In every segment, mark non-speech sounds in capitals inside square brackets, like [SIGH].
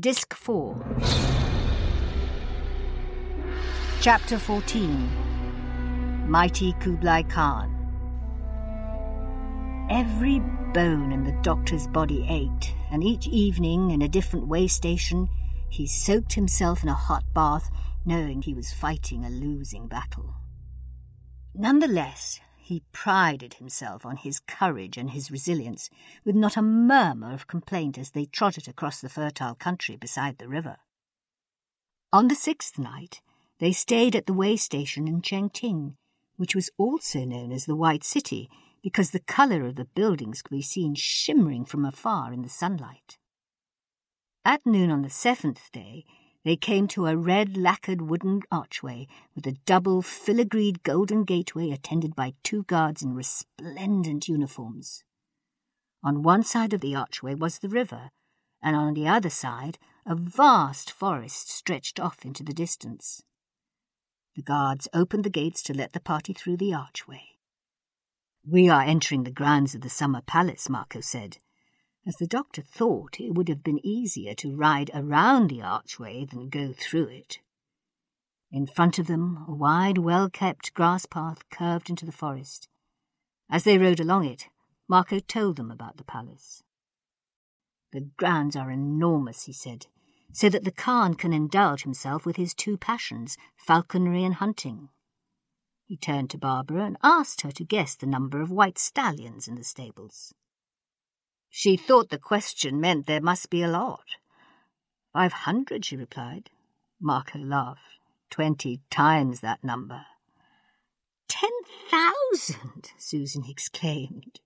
Disc 4 Chapter 14 Mighty Kublai Khan. Every bone in the doctor's body ached, and each evening in a different way station he soaked himself in a hot bath, knowing he was fighting a losing battle. Nonetheless, he prided himself on his courage and his resilience, with not a murmur of complaint as they trotted across the fertile country beside the river. On the sixth night, they stayed at the way station in Chengting, which was also known as the White City because the colour of the buildings could be seen shimmering from afar in the sunlight. At noon on the seventh day, they came to a red lacquered wooden archway with a double filigreed golden gateway attended by two guards in resplendent uniforms. On one side of the archway was the river, and on the other side a vast forest stretched off into the distance. The guards opened the gates to let the party through the archway. We are entering the grounds of the summer palace, Marco said as the doctor thought it would have been easier to ride around the archway than go through it. In front of them, a wide, well kept grass path curved into the forest. As they rode along it, Marco told them about the palace. The grounds are enormous, he said, so that the Khan can indulge himself with his two passions, falconry and hunting. He turned to Barbara and asked her to guess the number of white stallions in the stables. She thought the question meant there must be a lot. Five hundred, she replied. Marco laughed. Twenty times that number. Ten thousand, Susan exclaimed.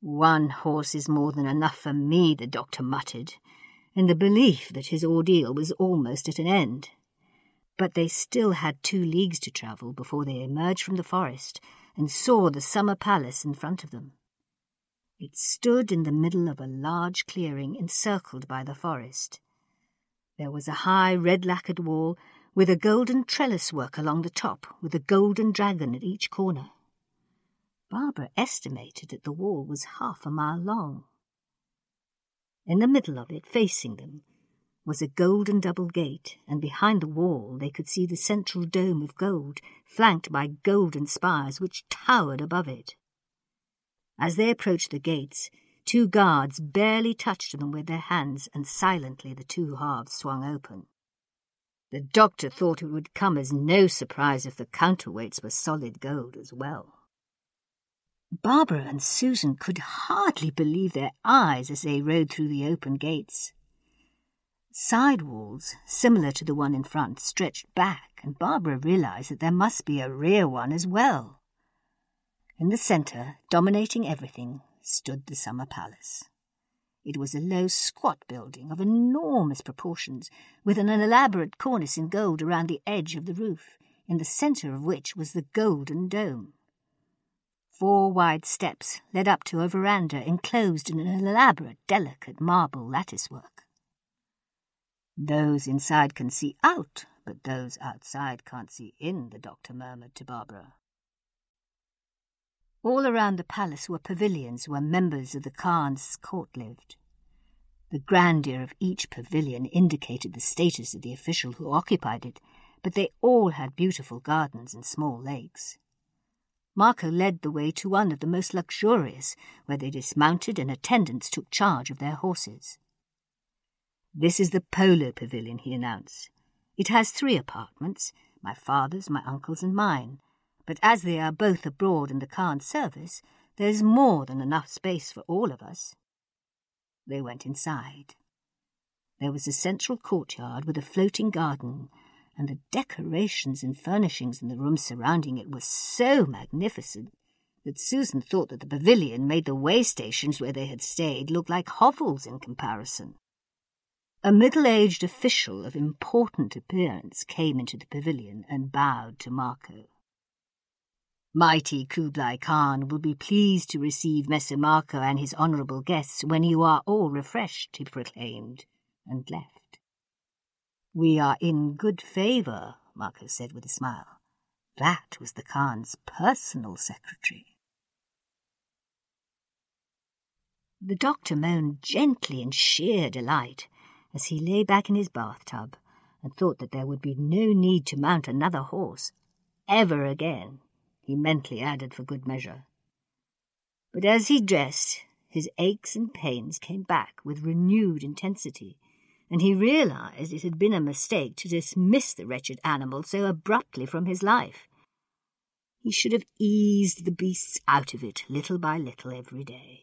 One horse is more than enough for me, the doctor muttered, in the belief that his ordeal was almost at an end. But they still had two leagues to travel before they emerged from the forest and saw the summer palace in front of them. It stood in the middle of a large clearing encircled by the forest. There was a high red lacquered wall with a golden trellis work along the top, with a golden dragon at each corner. Barbara estimated that the wall was half a mile long. In the middle of it, facing them, was a golden double gate, and behind the wall they could see the central dome of gold, flanked by golden spires which towered above it. As they approached the gates, two guards barely touched them with their hands, and silently the two halves swung open. The doctor thought it would come as no surprise if the counterweights were solid gold as well. Barbara and Susan could hardly believe their eyes as they rode through the open gates. Side walls, similar to the one in front, stretched back, and Barbara realized that there must be a rear one as well. In the centre, dominating everything, stood the summer palace. It was a low, squat building of enormous proportions, with an elaborate cornice in gold around the edge of the roof, in the centre of which was the golden dome. Four wide steps led up to a veranda enclosed in an elaborate, delicate marble latticework. Those inside can see out, but those outside can't see in, the doctor murmured to Barbara. All around the palace were pavilions where members of the Khan's court lived. The grandeur of each pavilion indicated the status of the official who occupied it, but they all had beautiful gardens and small lakes. Marco led the way to one of the most luxurious, where they dismounted and attendants took charge of their horses. This is the Polo Pavilion, he announced. It has three apartments, my father's, my uncle's, and mine, but as they are both abroad in the Khan's service, there's more than enough space for all of us. They went inside. There was a central courtyard with a floating garden, and the decorations and furnishings in the rooms surrounding it were so magnificent that Susan thought that the pavilion made the way stations where they had stayed look like hovels in comparison. A middle aged official of important appearance came into the pavilion and bowed to Marco. Mighty Kublai Khan will be pleased to receive Messer Marco and his honourable guests when you are all refreshed, he proclaimed, and left. We are in good favour, Marco said with a smile. That was the Khan's personal secretary. The doctor moaned gently in sheer delight, as he lay back in his bathtub and thought that there would be no need to mount another horse ever again, he mentally added for good measure. But as he dressed, his aches and pains came back with renewed intensity, and he realized it had been a mistake to dismiss the wretched animal so abruptly from his life. He should have eased the beasts out of it little by little every day.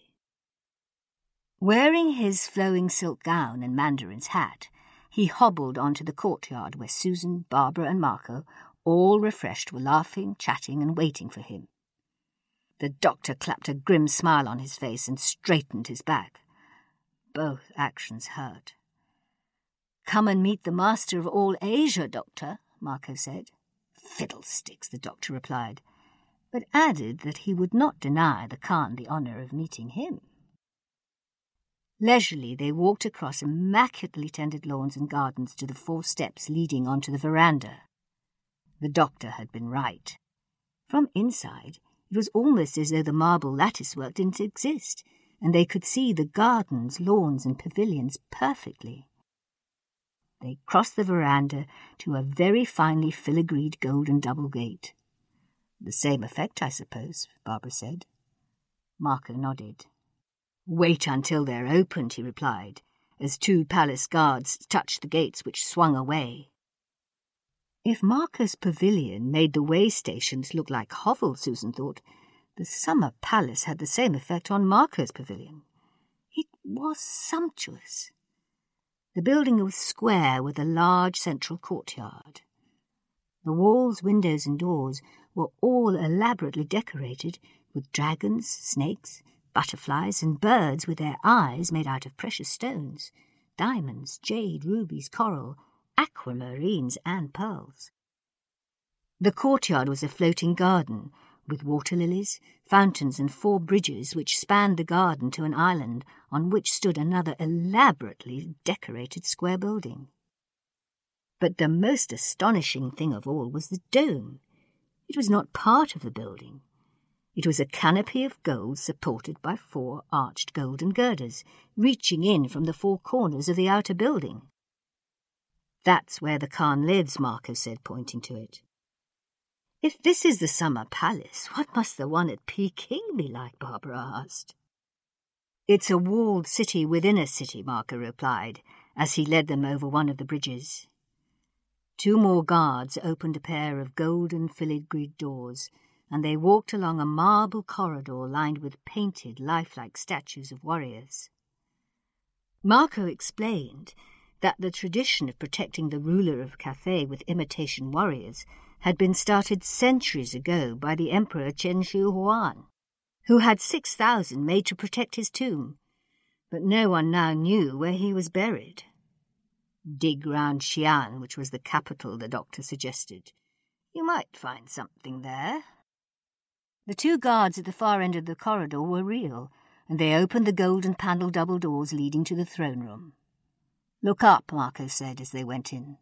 Wearing his flowing silk gown and mandarin's hat, he hobbled onto the courtyard where Susan, Barbara, and Marco, all refreshed, were laughing, chatting, and waiting for him. The doctor clapped a grim smile on his face and straightened his back. Both actions hurt. Come and meet the master of all Asia, doctor, Marco said. Fiddlesticks, the doctor replied, but added that he would not deny the Khan the honour of meeting him. Leisurely they walked across immaculately tended lawns and gardens to the four steps leading onto the veranda. The doctor had been right. From inside, it was almost as though the marble latticework didn't exist, and they could see the gardens, lawns, and pavilions perfectly. They crossed the veranda to a very finely filigreed golden double gate. The same effect, I suppose, Barbara said. Marco nodded. Wait until they're opened, he replied, as two palace guards touched the gates which swung away. If Marco's pavilion made the way stations look like hovels, Susan thought, the summer palace had the same effect on Marco's pavilion. It was sumptuous. The building was square with a large central courtyard. The walls, windows, and doors were all elaborately decorated with dragons, snakes, butterflies, and birds with their eyes made out of precious stones diamonds, jade, rubies, coral, aquamarines, and pearls. The courtyard was a floating garden, with water lilies, fountains, and four bridges which spanned the garden to an island on which stood another elaborately decorated square building. But the most astonishing thing of all was the dome. It was not part of the building. It was a canopy of gold supported by four arched golden girders, reaching in from the four corners of the outer building. That's where the Khan lives, Marco said, pointing to it. If this is the summer palace, what must the one at Peking be like? Barbara asked. It's a walled city within a city, Marco replied, as he led them over one of the bridges. Two more guards opened a pair of golden filigreed doors, and they walked along a marble corridor lined with painted, lifelike statues of warriors. Marco explained that the tradition of protecting the ruler of Cathay with imitation warriors had been started centuries ago by the Emperor Chen Shu Huan, who had six thousand made to protect his tomb, but no one now knew where he was buried. Dig round Xi'an, which was the capital, the doctor suggested. You might find something there. The two guards at the far end of the corridor were real, and they opened the golden panelled double doors leading to the throne room. Look up, Marco said as they went in.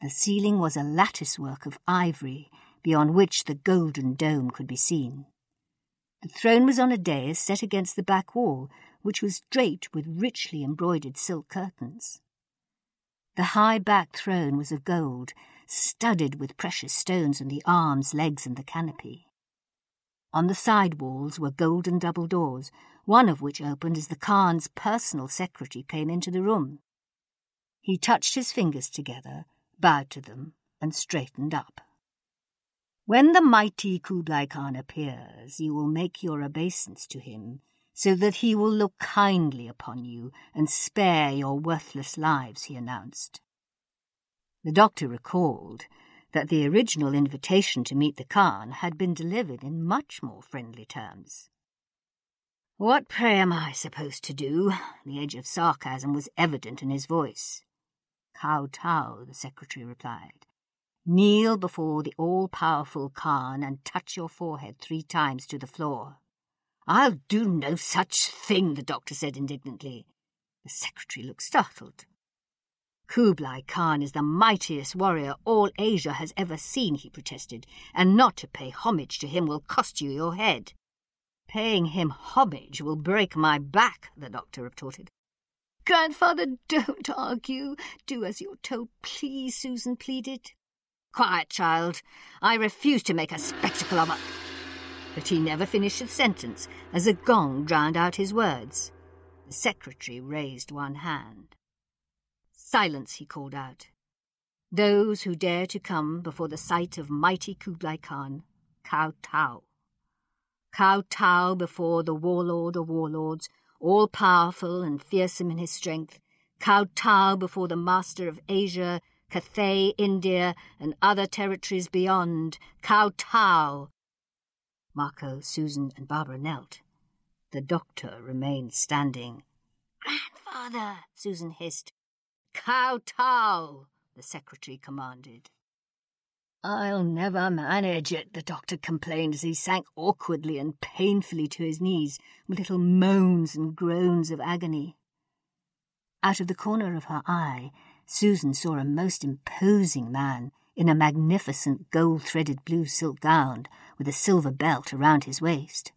The ceiling was a latticework of ivory, beyond which the golden dome could be seen. The throne was on a dais set against the back wall, which was draped with richly embroidered silk curtains. The high backed throne was of gold, studded with precious stones on the arms, legs, and the canopy. On the side walls were golden double doors, one of which opened as the Khan's personal secretary came into the room. He touched his fingers together, bowed to them, and straightened up. When the mighty Kublai Khan appears, you will make your obeisance to him, so that he will look kindly upon you and spare your worthless lives, he announced. The doctor recalled that the original invitation to meet the Khan had been delivered in much more friendly terms. What, pray, am I supposed to do? The edge of sarcasm was evident in his voice. Kowtow, the secretary replied. Kneel before the all-powerful Khan and touch your forehead three times to the floor. I'll do no such thing, the doctor said indignantly. The secretary looked startled. Kublai Khan is the mightiest warrior all Asia has ever seen, he protested, and not to pay homage to him will cost you your head. Paying him homage will break my back, the doctor retorted. Grandfather, don't argue. Do as you're told, please, Susan pleaded. Quiet, child. I refuse to make a spectacle of it. But he never finished his sentence, as a gong drowned out his words. The secretary raised one hand. Silence, he called out. Those who dare to come before the sight of mighty Kublai Khan, kowtow. Kowtow before the warlord of warlords, all powerful and fearsome in his strength, kowtow before the master of Asia, Cathay, India, and other territories beyond, kowtow. Marco, Susan, and Barbara knelt. The doctor remained standing. Grandfather, Susan hissed. Kowtow, the secretary commanded. I'll never manage it, the doctor complained as he sank awkwardly and painfully to his knees, with little moans and groans of agony. Out of the corner of her eye, Susan saw a most imposing man in a magnificent gold-threaded blue silk gown with a silver belt around his waist.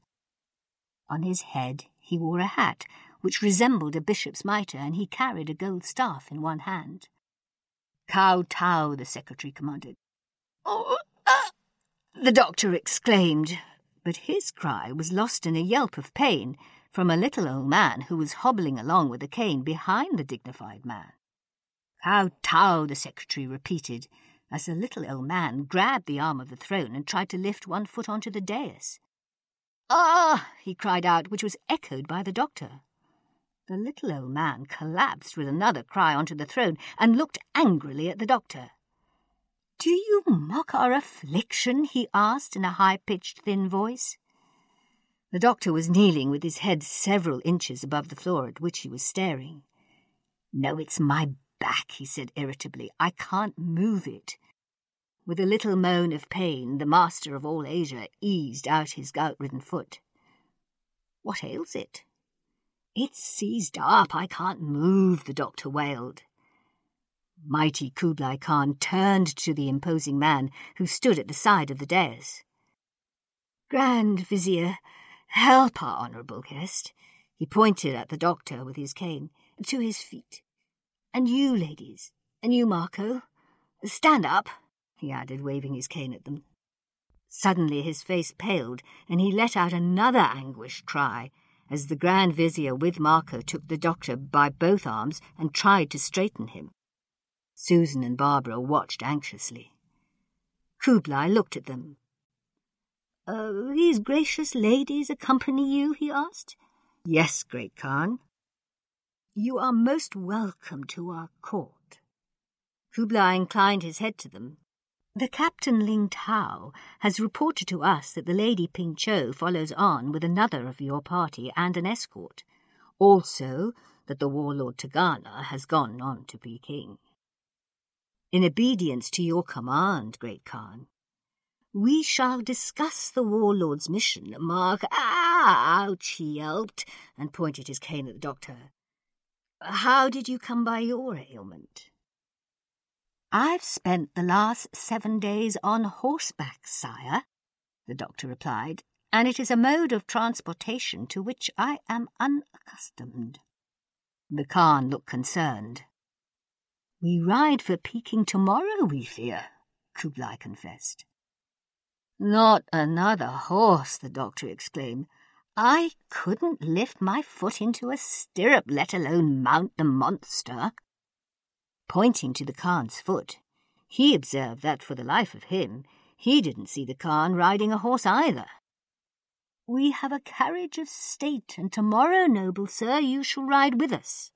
On his head he wore a hat which resembled a bishop's mitre, and he carried a gold staff in one hand. Kowtow, the secretary commanded. Oh, the doctor exclaimed, but his cry was lost in a yelp of pain from a little old man who was hobbling along with a cane behind the dignified man. Kowtow, the secretary repeated, as the little old man grabbed the arm of the throne and tried to lift one foot onto the dais. Ah! he cried out, which was echoed by the doctor. The little old man collapsed with another cry onto the throne and looked angrily at the doctor. Do you mock our affliction? he asked in a high pitched, thin voice. The doctor was kneeling with his head several inches above the floor at which he was staring. No, it's my back, he said irritably. I can't move it. With a little moan of pain, the master of all Asia eased out his gout ridden foot. What ails it? It's seized up. I can't move, the doctor wailed. Mighty Kublai Khan turned to the imposing man who stood at the side of the dais. Grand Vizier, help our honourable guest. He pointed at the doctor with his cane, to his feet. And you, ladies, and you, Marco, stand up, he added, waving his cane at them. Suddenly his face paled, and he let out another anguished cry as the Grand Vizier with Marco took the doctor by both arms and tried to straighten him. Susan and Barbara watched anxiously. Kublai looked at them. Uh, these gracious ladies accompany you? he asked. Yes, Great Khan. You are most welcome to our court. Kublai inclined his head to them. The Captain Ling Tao has reported to us that the Lady Ping Cho follows on with another of your party and an escort. Also, that the warlord Tegana has gone on to Peking in obedience to your command, Great Khan. We shall discuss the warlord's mission, Mark. Ah, Ouch, he yelped, and pointed his cane at the doctor. How did you come by your ailment? I've spent the last seven days on horseback, sire, the doctor replied, and it is a mode of transportation to which I am unaccustomed. The Khan looked concerned. We ride for Peking tomorrow, we fear, Kublai confessed. Not another horse, the doctor exclaimed. I couldn't lift my foot into a stirrup, let alone mount the monster. Pointing to the Khan's foot, he observed that for the life of him, he didn't see the Khan riding a horse either. We have a carriage of state, and tomorrow, noble sir, you shall ride with us.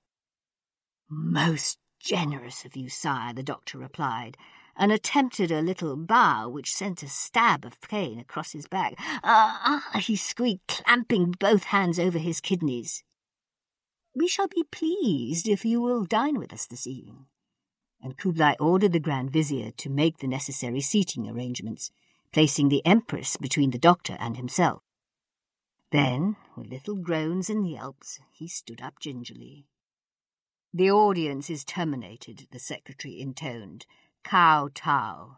Most generous of you, sire, the doctor replied, and attempted a little bow which sent a stab of pain across his back. Ah, ah, he squeaked, clamping both hands over his kidneys. We shall be pleased if you will dine with us this evening. And Kublai ordered the Grand Vizier to make the necessary seating arrangements, placing the Empress between the doctor and himself. Then, with little groans and yelps, he stood up gingerly. The audience is terminated, the secretary intoned. Kowtow.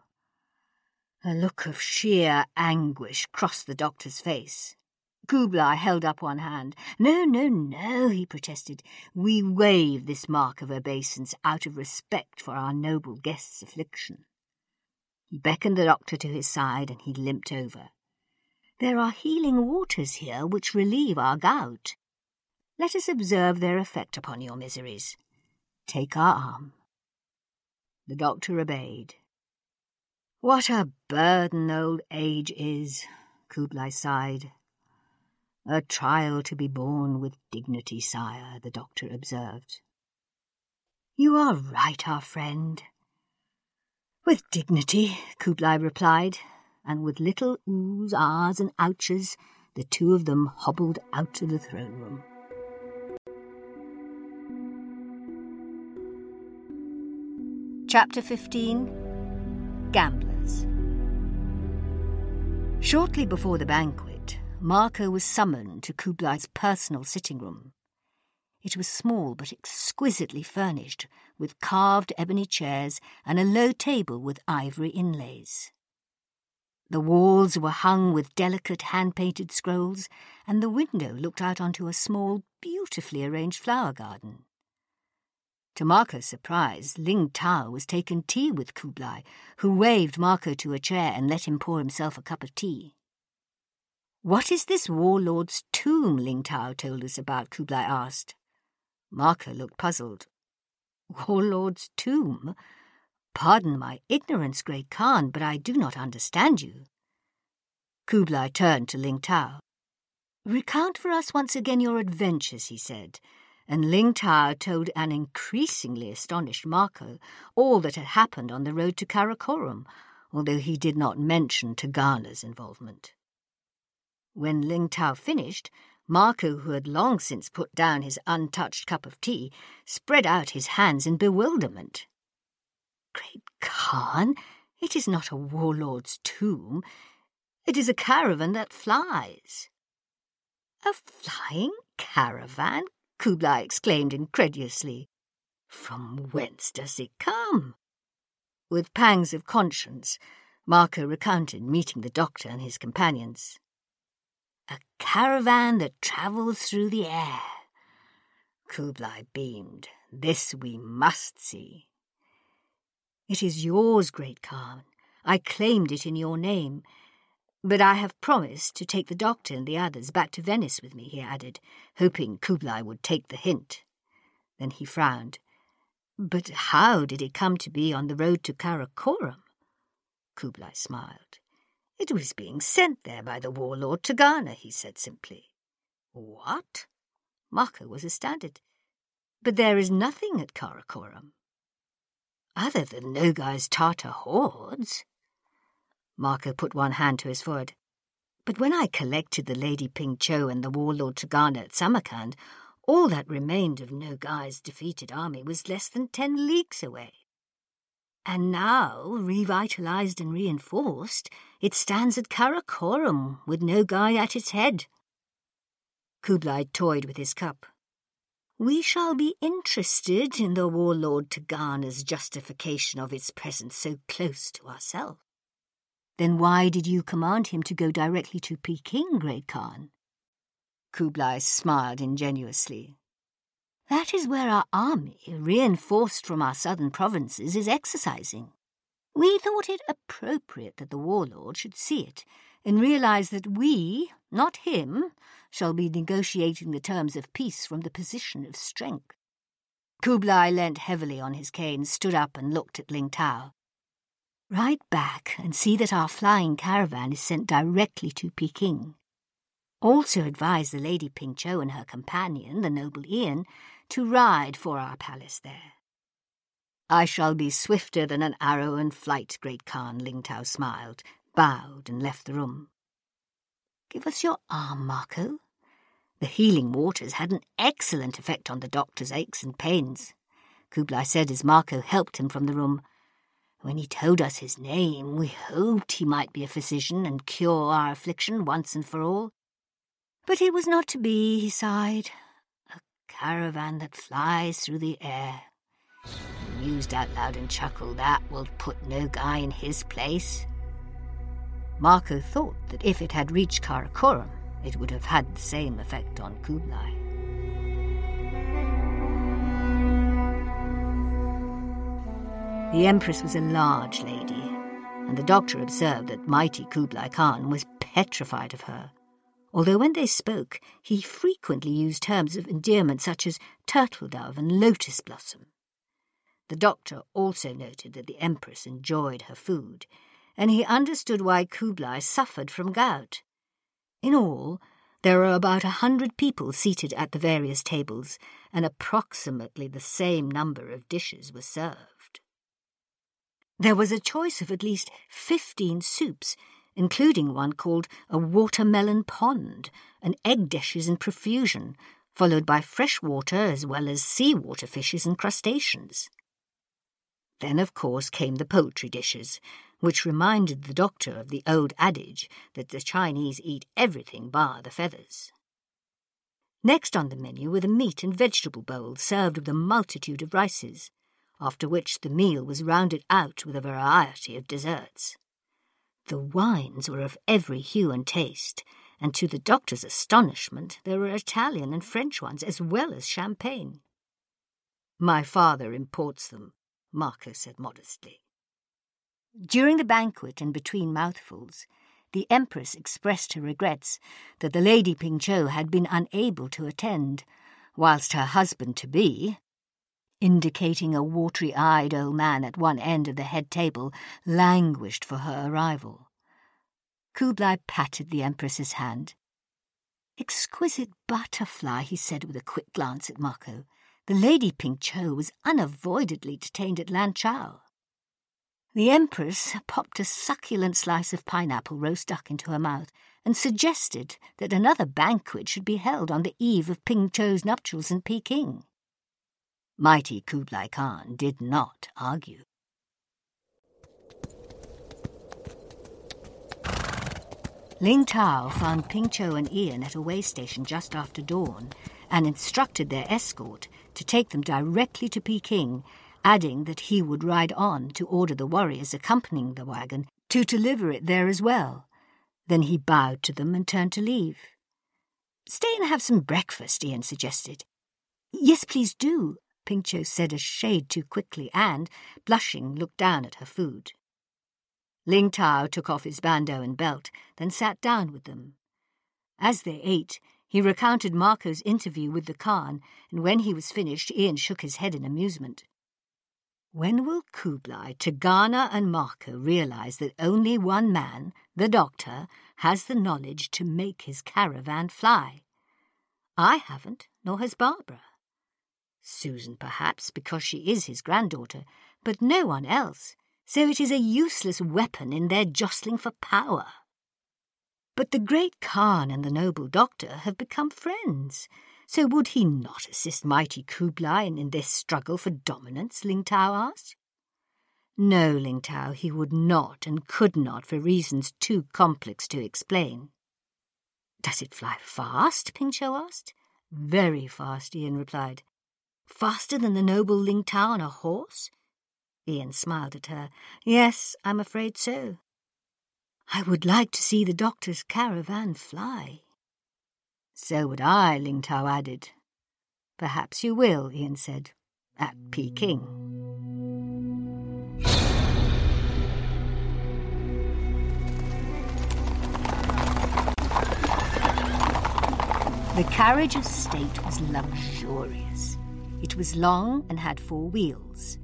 A look of sheer anguish crossed the doctor's face. Kublai held up one hand. No, no, no, he protested. We waive this mark of obeisance out of respect for our noble guest's affliction. He beckoned the doctor to his side and he limped over. There are healing waters here which relieve our gout. Let us observe their effect upon your miseries. Take our arm. The doctor obeyed. What a burden old age is, Kublai sighed. A trial to be borne with dignity, sire, the doctor observed. You are right, our friend. With dignity, Kublai replied, and with little oohs, ahs, and ouches, the two of them hobbled out of the throne room. Chapter 15 Gamblers Shortly before the banquet, Marco was summoned to Kublai's personal sitting room. It was small but exquisitely furnished, with carved ebony chairs and a low table with ivory inlays. The walls were hung with delicate hand painted scrolls, and the window looked out onto a small, beautifully arranged flower garden. To Marco's surprise, Ling Tao was taking tea with Kublai, who waved Marco to a chair and let him pour himself a cup of tea. What is this warlord's tomb Ling Tao told us about? Kublai asked. Marco looked puzzled. Warlord's tomb? Pardon my ignorance, great Khan, but I do not understand you. Kublai turned to Ling Tao. Recount for us once again your adventures, he said and Ling Tao told an increasingly astonished Marco all that had happened on the road to Karakorum, although he did not mention Tegana's involvement. When Ling Tao finished, Marco, who had long since put down his untouched cup of tea, spread out his hands in bewilderment. Great Khan, it is not a warlord's tomb. It is a caravan that flies. A flying caravan? Kublai exclaimed incredulously. From whence does it come? With pangs of conscience, Marco recounted meeting the doctor and his companions. A caravan that travels through the air. Kublai beamed. This we must see. It is yours, great Khan. I claimed it in your name, but I have promised to take the doctor and the others back to Venice with me, he added, hoping Kublai would take the hint. Then he frowned. But how did it come to be on the road to Karakorum? Kublai smiled. It was being sent there by the warlord Tegana, he said simply. What? Marco was astounded. But there is nothing at Karakorum. Other than Nogai's Tartar hordes? Marco put one hand to his forehead. But when I collected the Lady Ping Cho and the warlord Tegana at Samarkand, all that remained of Nogai's defeated army was less than ten leagues away. And now, revitalized and reinforced, it stands at Karakorum with Nogai at its head. Kublai toyed with his cup. We shall be interested in the warlord Tegana's justification of its presence so close to ourselves. Then why did you command him to go directly to Peking, Great Khan? Kublai smiled ingenuously. That is where our army, reinforced from our southern provinces, is exercising. We thought it appropriate that the warlord should see it and realize that we, not him, shall be negotiating the terms of peace from the position of strength. Kublai leant heavily on his cane, stood up, and looked at Ling Tao. Ride back and see that our flying caravan is sent directly to Peking. Also advise the Lady Ping Cho and her companion, the noble Ian, to ride for our palace there. I shall be swifter than an arrow in flight, Great Khan, Ling Tao smiled, bowed, and left the room. Give us your arm, Marco. The healing waters had an excellent effect on the doctor's aches and pains. Kublai said as Marco helped him from the room. When he told us his name, we hoped he might be a physician and cure our affliction once and for all. But it was not to be, he sighed. A caravan that flies through the air. He mused out loud and chuckled, that will put Nogai in his place. Marco thought that if it had reached Karakorum, it would have had the same effect on Kublai. The Empress was a large lady, and the doctor observed that mighty Kublai Khan was petrified of her. Although when they spoke, he frequently used terms of endearment such as turtle dove and lotus blossom. The doctor also noted that the Empress enjoyed her food, and he understood why Kublai suffered from gout. In all, there were about a hundred people seated at the various tables, and approximately the same number of dishes were served. There was a choice of at least fifteen soups, including one called a watermelon pond, and egg dishes in profusion, followed by fresh water as well as sea water fishes and crustaceans. Then, of course, came the poultry dishes, which reminded the doctor of the old adage that the Chinese eat everything bar the feathers. Next on the menu were the meat and vegetable bowls served with a multitude of rices after which the meal was rounded out with a variety of desserts. The wines were of every hue and taste, and to the doctor's astonishment there were Italian and French ones as well as champagne. My father imports them, Marco said modestly. During the banquet and between mouthfuls, the Empress expressed her regrets that the Lady Pingcho had been unable to attend, whilst her husband-to-be, indicating a watery eyed old man at one end of the head table, languished for her arrival. Kublai patted the Empress's hand. Exquisite butterfly, he said with a quick glance at Marco. The Lady Pingcho was unavoidably detained at Lanchao. The Empress popped a succulent slice of pineapple roast duck into her mouth and suggested that another banquet should be held on the eve of Pingcho's nuptials in Peking. Mighty Kublai Khan did not argue. Ling Tao found Pingcho and Ian at a way station just after dawn and instructed their escort to take them directly to Peking, adding that he would ride on to order the warriors accompanying the wagon to deliver it there as well. Then he bowed to them and turned to leave. Stay and have some breakfast, Ian suggested. Yes, please do, Pingcho said a shade too quickly and, blushing, looked down at her food. Ling Tao took off his bandeau and belt, then sat down with them. As they ate, he recounted Marco's interview with the Khan, and when he was finished, Ian shook his head in amusement. When will Kublai, Tegana, and Marco realize that only one man, the doctor, has the knowledge to make his caravan fly? I haven't, nor has Barbara. Susan, perhaps, because she is his granddaughter, but no one else, so it is a useless weapon in their jostling for power. But the great Khan and the noble doctor have become friends, so would he not assist mighty Kublai in this struggle for dominance, Ling Tao asked. No, Ling Tao, he would not and could not for reasons too complex to explain. Does it fly fast? Ping Pingcho asked. Very fast, Ian replied. Faster than the noble Ling Tao on a horse? Ian smiled at her. Yes, I'm afraid so. I would like to see the doctor's caravan fly. So would I, Ling Tao added. Perhaps you will, Ian said, at Peking. The carriage of state was luxurious. It was long and had four wheels.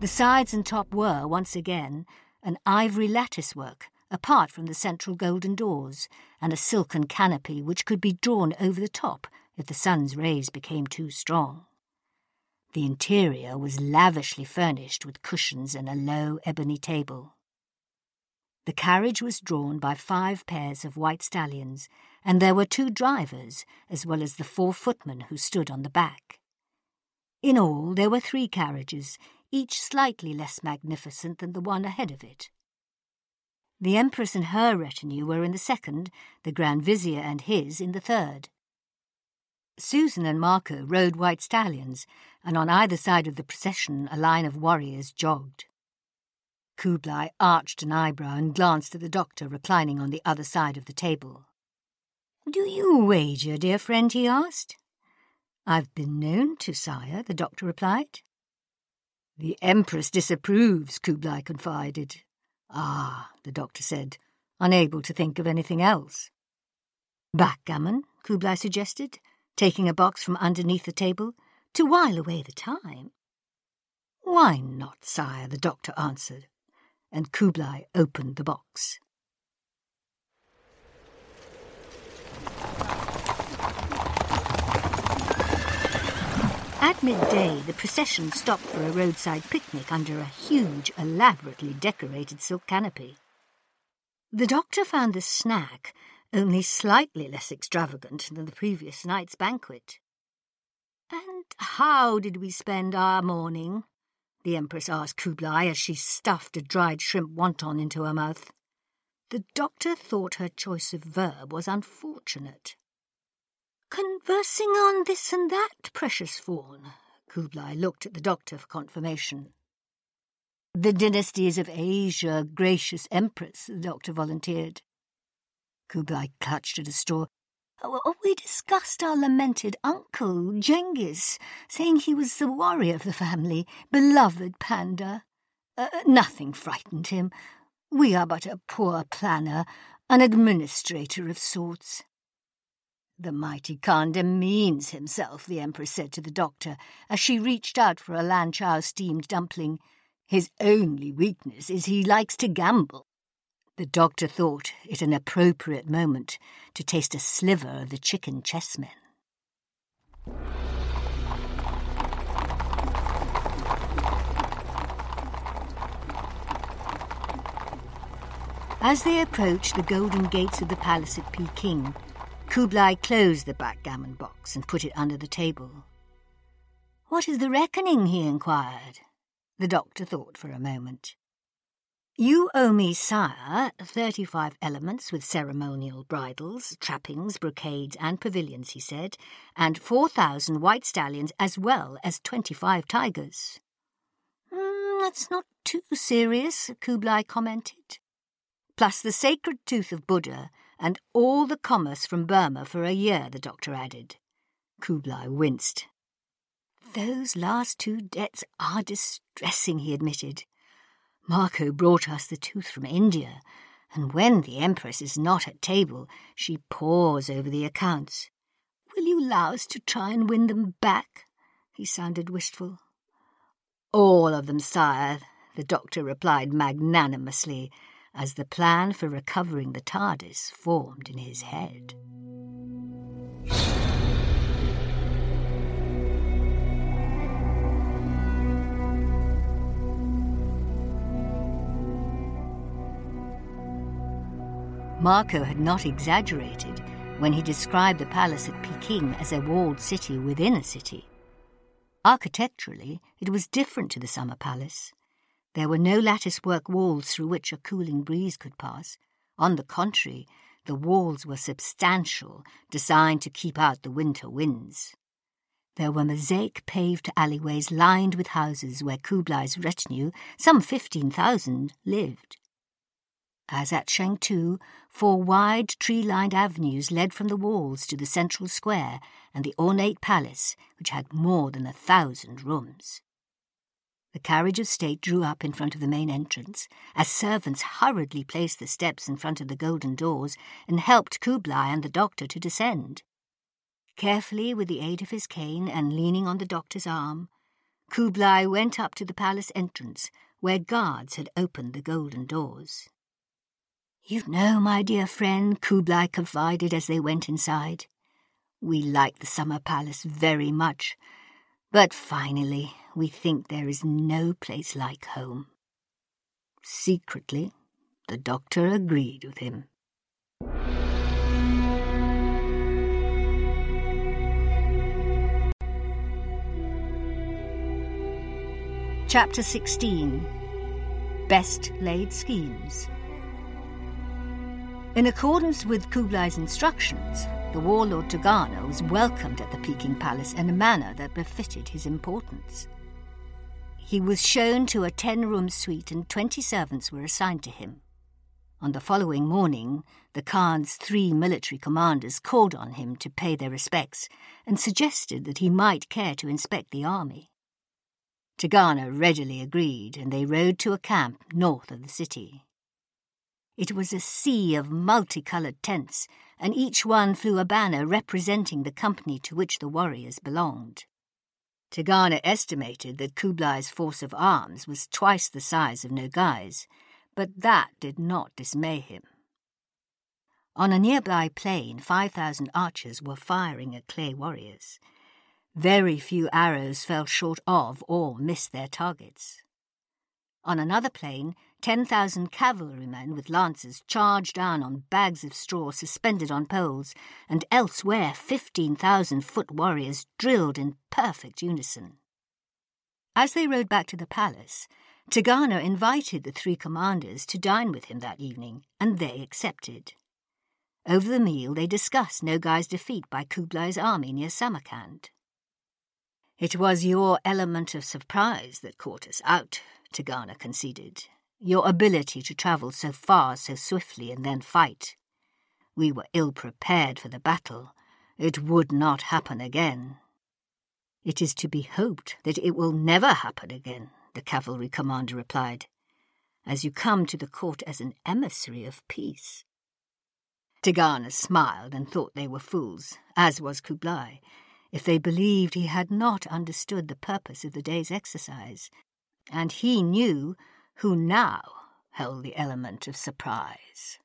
The sides and top were, once again, an ivory latticework, apart from the central golden doors, and a silken canopy which could be drawn over the top if the sun's rays became too strong. The interior was lavishly furnished with cushions and a low ebony table. The carriage was drawn by five pairs of white stallions, and there were two drivers, as well as the four footmen who stood on the back. In all, there were three carriages, each slightly less magnificent than the one ahead of it. The Empress and her retinue were in the second, the Grand Vizier and his in the third. Susan and Marco rode white stallions, and on either side of the procession a line of warriors jogged. Kublai arched an eyebrow and glanced at the doctor reclining on the other side of the table. Do you wager, dear friend? he asked. I've been known to, sire, the doctor replied. The Empress disapproves, Kublai confided. Ah, the doctor said, unable to think of anything else. Backgammon, Kublai suggested, taking a box from underneath the table, to while away the time. Why not, sire, the doctor answered, and Kublai opened the box. At midday, the procession stopped for a roadside picnic under a huge, elaborately decorated silk canopy. The doctor found the snack only slightly less extravagant than the previous night's banquet. And how did we spend our morning? the Empress asked Kublai as she stuffed a dried shrimp wonton into her mouth. The doctor thought her choice of verb was unfortunate. Conversing on this and that, precious fawn. Kublai looked at the doctor for confirmation. The dynasties of Asia, gracious empress, the doctor volunteered. Kublai clutched at a straw. Oh, we discussed our lamented uncle, Genghis, saying he was the warrior of the family, beloved panda. Uh, nothing frightened him. We are but a poor planner, an administrator of sorts. The mighty Khan demeans himself, the Empress said to the doctor, as she reached out for a Lanchow steamed dumpling. His only weakness is he likes to gamble. The doctor thought it an appropriate moment to taste a sliver of the chicken chessmen. As they approached the golden gates of the palace at Peking, Kublai closed the backgammon box and put it under the table. What is the reckoning? he inquired. The doctor thought for a moment. You owe me, sire, thirty-five elements with ceremonial bridles, trappings, brocades, and pavilions, he said, and four thousand white stallions as well as twenty-five tigers. Mm, that's not too serious, Kublai commented. Plus the sacred tooth of Buddha and all the commerce from Burma for a year, the doctor added. Kublai winced. Those last two debts are distressing, he admitted. Marco brought us the tooth from India, and when the Empress is not at table, she pores over the accounts. Will you allow us to try and win them back? He sounded wistful. All of them, sire, the doctor replied magnanimously, as the plan for recovering the TARDIS formed in his head. Marco had not exaggerated when he described the palace at Peking as a walled city within a city. Architecturally, it was different to the summer palace. There were no lattice-work walls through which a cooling breeze could pass. On the contrary, the walls were substantial, designed to keep out the winter winds. There were mosaic paved alleyways lined with houses where Kublai's retinue, some fifteen thousand, lived. As at Chengtu, four wide tree-lined avenues led from the walls to the central square and the ornate palace, which had more than a thousand rooms. The carriage of state drew up in front of the main entrance, as servants hurriedly placed the steps in front of the golden doors and helped Kublai and the doctor to descend. Carefully, with the aid of his cane and leaning on the doctor's arm, Kublai went up to the palace entrance, where guards had opened the golden doors. You know, my dear friend, Kublai confided as they went inside. We like the summer palace very much, but finally, we think there is no place like home. Secretly, the doctor agreed with him. Chapter 16 Best Laid Schemes In accordance with Kublai's instructions, the warlord Tegana was welcomed at the Peking Palace in a manner that befitted his importance. He was shown to a ten room suite, and twenty servants were assigned to him. On the following morning, the Khan's three military commanders called on him to pay their respects and suggested that he might care to inspect the army. Tegana readily agreed, and they rode to a camp north of the city. It was a sea of multicoloured tents, and each one flew a banner representing the company to which the warriors belonged. Tegana estimated that Kublai's force of arms was twice the size of Nogai's, but that did not dismay him. On a nearby plain, 5,000 archers were firing at clay warriors. Very few arrows fell short of or missed their targets. On another plain, 10,000 cavalrymen with lances charged down on bags of straw suspended on poles, and elsewhere 15,000 foot warriors drilled in perfect unison. As they rode back to the palace, Tegana invited the three commanders to dine with him that evening, and they accepted. Over the meal, they discussed Nogai's defeat by Kublai's army near Samarkand. It was your element of surprise that caught us out, Tegana conceded. Your ability to travel so far so swiftly and then fight. We were ill prepared for the battle. It would not happen again. It is to be hoped that it will never happen again, the cavalry commander replied, as you come to the court as an emissary of peace. Tegana smiled and thought they were fools, as was Kublai, if they believed he had not understood the purpose of the day's exercise, and he knew who now held the element of surprise.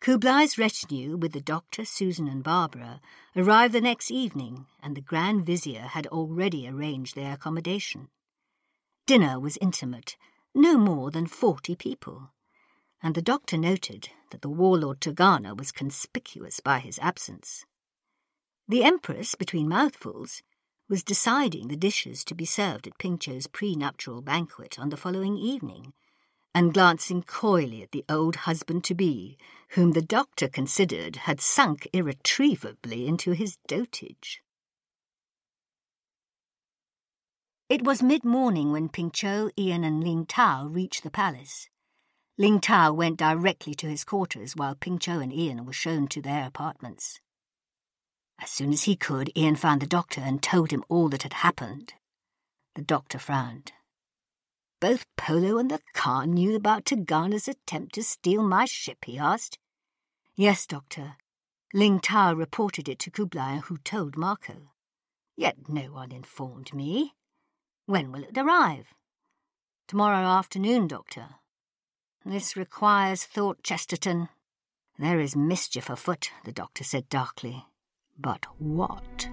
Kublai's retinue, with the doctor, Susan, and Barbara, arrived the next evening, and the Grand Vizier had already arranged their accommodation. Dinner was intimate, no more than forty people, and the doctor noted that the warlord Tegana was conspicuous by his absence. The Empress, between mouthfuls, was deciding the dishes to be served at Pingcho's prenuptial banquet on the following evening, and glancing coyly at the old husband to be, whom the doctor considered had sunk irretrievably into his dotage. It was mid morning when Pingcho, Ian, and Ling Tao reached the palace. Ling Tao went directly to his quarters while Pingcho and Ian were shown to their apartments. As soon as he could, Ian found the doctor and told him all that had happened. The doctor frowned. Both Polo and the Khan knew about Tegana's attempt to steal my ship, he asked. Yes, doctor. Ling Tao reported it to Kublai, who told Marco. Yet no one informed me. When will it arrive? Tomorrow afternoon, doctor. This requires thought, Chesterton. There is mischief afoot, the doctor said darkly. But what?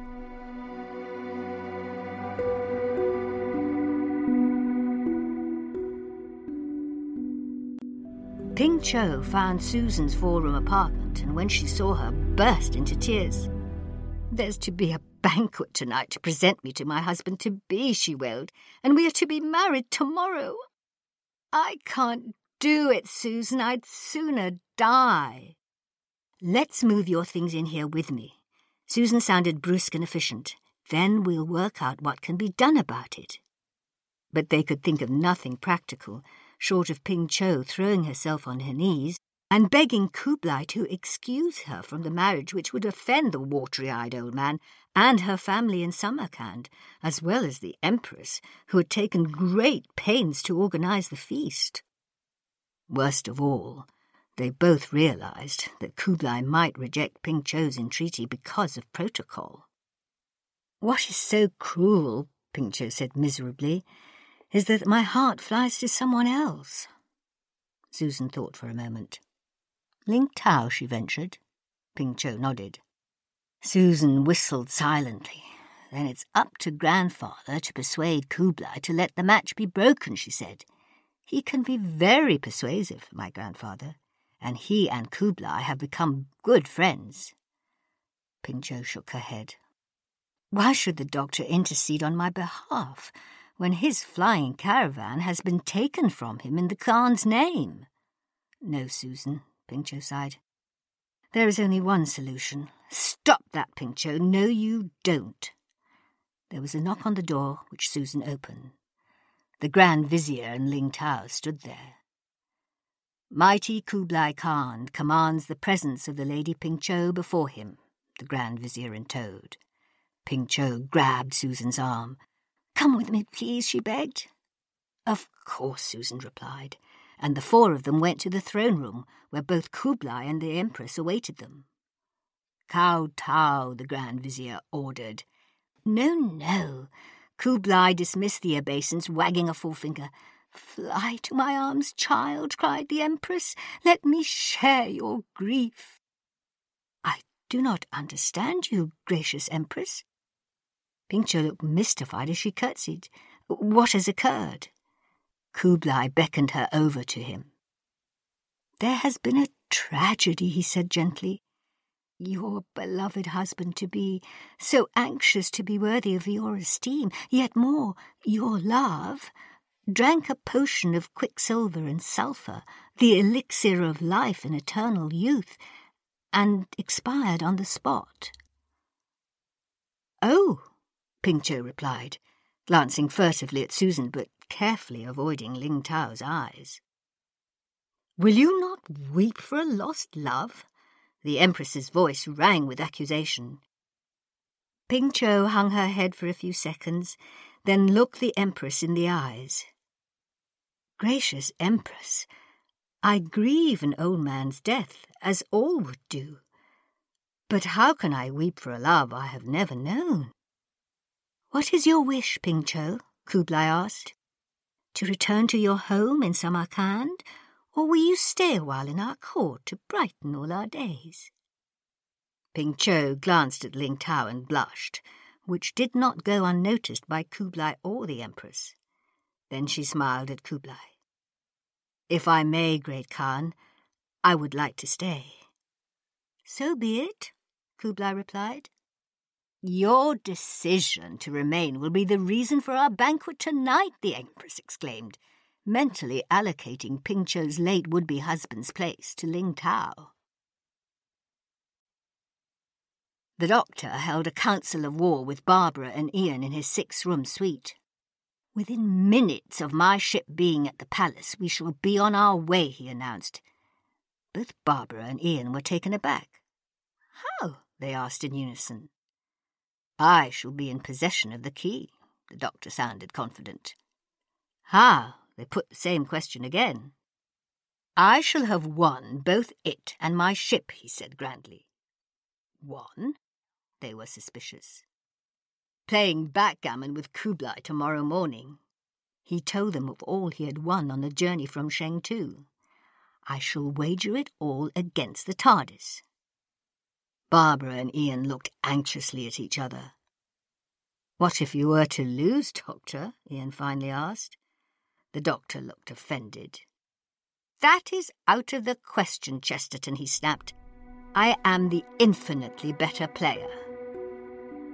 Ping Cho found Susan's four-room apartment and when she saw her burst into tears. There's to be a banquet tonight to present me to my husband-to-be, she wailed, and we are to be married tomorrow. I can't do it, Susan. I'd sooner die. Let's move your things in here with me, Susan sounded brusque and efficient. Then we'll work out what can be done about it. But they could think of nothing practical, short of Ping Cho throwing herself on her knees and begging Kublai to excuse her from the marriage which would offend the watery-eyed old man and her family in Samarkand, as well as the Empress, who had taken great pains to organize the feast. Worst of all, they both realized that Kublai might reject Ping Cho's entreaty because of protocol. What is so cruel, Ping Cho said miserably, is that my heart flies to someone else. Susan thought for a moment. Ling Tao, she ventured. Ping Cho nodded. Susan whistled silently. Then it's up to grandfather to persuade Kublai to let the match be broken, she said. He can be very persuasive, my grandfather and he and Kublai have become good friends. Pingcho shook her head. Why should the doctor intercede on my behalf when his flying caravan has been taken from him in the Khan's name? No, Susan, Pingcho sighed. There is only one solution. Stop that, Pingcho. No, you don't. There was a knock on the door, which Susan opened. The Grand Vizier and Ling Tao stood there. Mighty Kublai Khan commands the presence of the Lady Ping Cho before him, the Grand Vizier intoned. Ping Cho grabbed Susan's arm. Come with me, please, she begged. Of course, Susan replied, and the four of them went to the throne room, where both Kublai and the Empress awaited them. Kow Tow, the Grand Vizier ordered. No, no. Kublai dismissed the obeisance, wagging a forefinger. Fly to my arms, child, cried the Empress. Let me share your grief. I do not understand you, gracious Empress. Ping Cho looked mystified as she curtsied. What has occurred? Kublai beckoned her over to him. There has been a tragedy, he said gently. Your beloved husband to be, so anxious to be worthy of your esteem, yet more your love, drank a potion of quicksilver and sulphur, the elixir of life and eternal youth, and expired on the spot. Oh, Ping Cho replied, glancing furtively at Susan but carefully avoiding Ling Tao's eyes. Will you not weep for a lost love? The Empress's voice rang with accusation. Ping Cho hung her head for a few seconds, then looked the Empress in the eyes. Gracious Empress, I grieve an old man's death, as all would do. But how can I weep for a love I have never known? What is your wish, Ping Cho? Kublai asked. To return to your home in Samarkand, or will you stay a while in our court to brighten all our days? Ping Cho glanced at Ling Tao and blushed, which did not go unnoticed by Kublai or the Empress. Then she smiled at Kublai. If I may, Great Khan, I would like to stay. So be it, Kublai replied. Your decision to remain will be the reason for our banquet tonight, the Empress exclaimed, mentally allocating Ping Cho's late would-be husband's place to Ling Tao. The doctor held a council of war with Barbara and Ian in his six-room suite. Within minutes of my ship being at the palace, we shall be on our way, he announced. Both Barbara and Ian were taken aback. How? they asked in unison. I shall be in possession of the key, the doctor sounded confident. How? They put the same question again. I shall have won both it and my ship, he said grandly. Won? They were suspicious playing backgammon with Kublai tomorrow morning. He told them of all he had won on the journey from Chengtu. I shall wager it all against the TARDIS. Barbara and Ian looked anxiously at each other. What if you were to lose, Doctor? Ian finally asked. The doctor looked offended. That is out of the question, Chesterton, he snapped. I am the infinitely better player.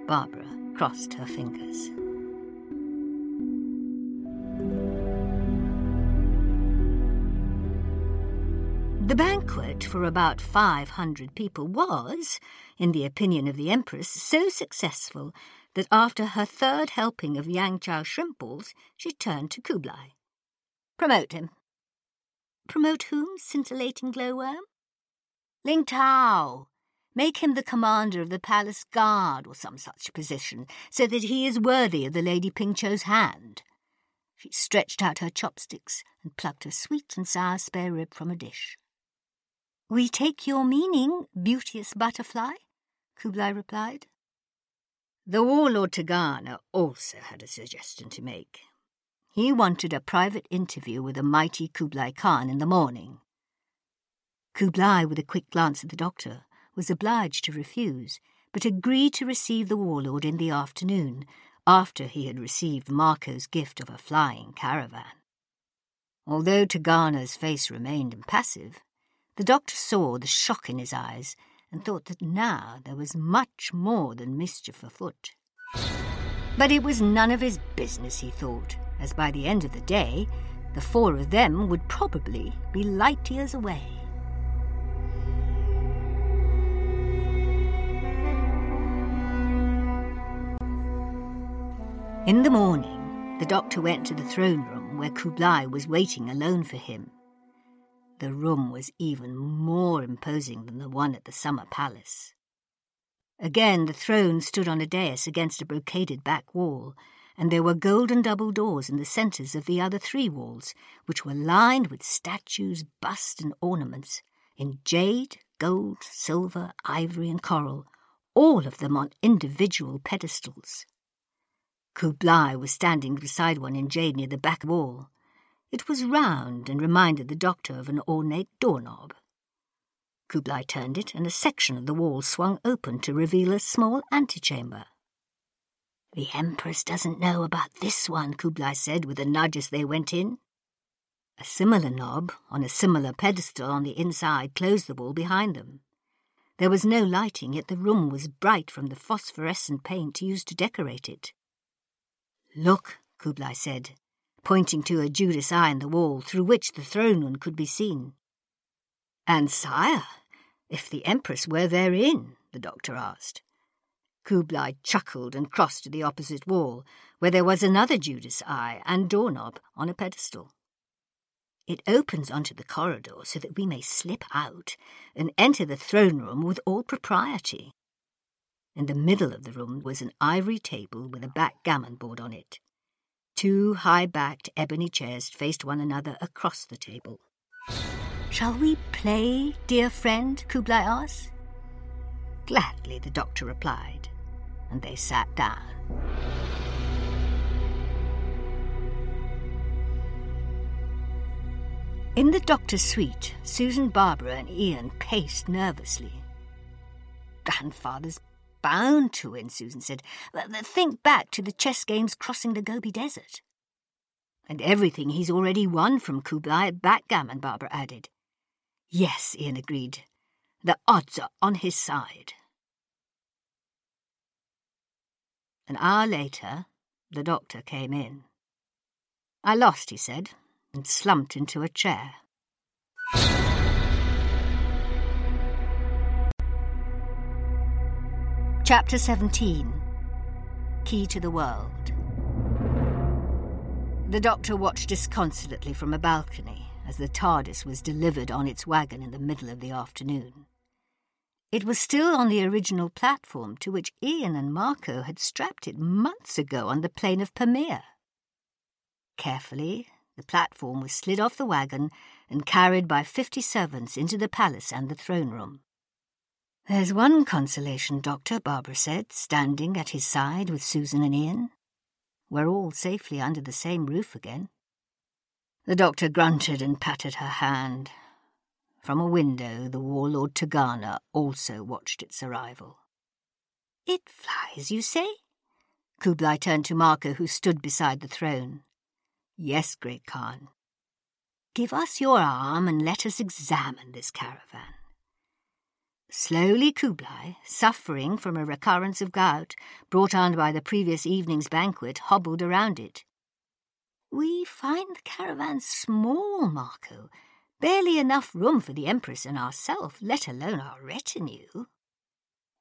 Barbara crossed her fingers. The banquet for about 500 people was, in the opinion of the Empress, so successful that after her third helping of Yang Chow shrimp balls, she turned to Kublai. Promote him. Promote whom, scintillating glowworm? Ling Tao, Make him the commander of the palace guard or some such position, so that he is worthy of the Lady Ping Cho's hand. She stretched out her chopsticks and plucked a sweet and sour spare rib from a dish. We take your meaning, beauteous butterfly, Kublai replied. The warlord Tegana also had a suggestion to make. He wanted a private interview with the mighty Kublai Khan in the morning. Kublai, with a quick glance at the doctor, was obliged to refuse, but agreed to receive the warlord in the afternoon, after he had received Marco's gift of a flying caravan. Although Tegana's face remained impassive, the doctor saw the shock in his eyes and thought that now there was much more than mischief afoot. But it was none of his business, he thought, as by the end of the day, the four of them would probably be light years away. In the morning, the doctor went to the throne room where Kublai was waiting alone for him. The room was even more imposing than the one at the summer palace. Again, the throne stood on a dais against a brocaded back wall, and there were golden double doors in the centres of the other three walls, which were lined with statues, busts, and ornaments in jade, gold, silver, ivory, and coral, all of them on individual pedestals. Kublai was standing beside one in jade near the back wall. It was round and reminded the doctor of an ornate doorknob. Kublai turned it, and a section of the wall swung open to reveal a small antechamber. The Empress doesn't know about this one, Kublai said with a nudge as they went in. A similar knob, on a similar pedestal on the inside, closed the wall behind them. There was no lighting, yet the room was bright from the phosphorescent paint used to decorate it. Look, Kublai said, pointing to a Judas eye in the wall through which the throne room could be seen. And sire, if the Empress were therein, the doctor asked. Kublai chuckled and crossed to the opposite wall, where there was another Judas eye and doorknob on a pedestal. It opens onto the corridor so that we may slip out and enter the throne room with all propriety. In the middle of the room was an ivory table with a backgammon board on it. Two high backed ebony chairs faced one another across the table. Shall we play, dear friend? Kublai asked. Gladly, the doctor replied, and they sat down. In the doctor's suite, Susan, Barbara, and Ian paced nervously. Grandfather's bound to win, Susan said. Think back to the chess games crossing the Gobi Desert. And everything he's already won from Kublai at backgammon, Barbara added. Yes, Ian agreed. The odds are on his side. An hour later, the doctor came in. I lost, he said, and slumped into a chair. Chapter 17 Key to the World The doctor watched disconsolately from a balcony as the TARDIS was delivered on its wagon in the middle of the afternoon. It was still on the original platform to which Ian and Marco had strapped it months ago on the plain of Pamir. Carefully, the platform was slid off the wagon and carried by fifty servants into the palace and the throne room. There's one consolation, Doctor, Barbara said, standing at his side with Susan and Ian. We're all safely under the same roof again. The doctor grunted and patted her hand. From a window, the warlord Tegana also watched its arrival. It flies, you say? Kublai turned to Marco, who stood beside the throne. Yes, great Khan. Give us your arm and let us examine this caravan. Slowly, Kublai, suffering from a recurrence of gout brought on by the previous evening's banquet, hobbled around it. We find the caravan small, Marco. Barely enough room for the Empress and ourselves, let alone our retinue.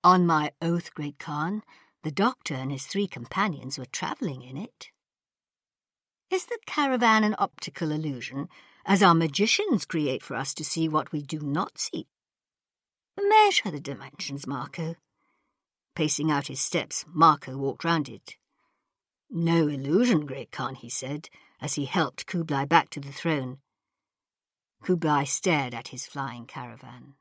On my oath, Great Khan, the doctor and his three companions were travelling in it. Is the caravan an optical illusion, as our magicians create for us to see what we do not see? Measure the dimensions, Marco. Pacing out his steps, Marco walked round it. No illusion, Great Khan, he said, as he helped Kublai back to the throne. Kublai stared at his flying caravan.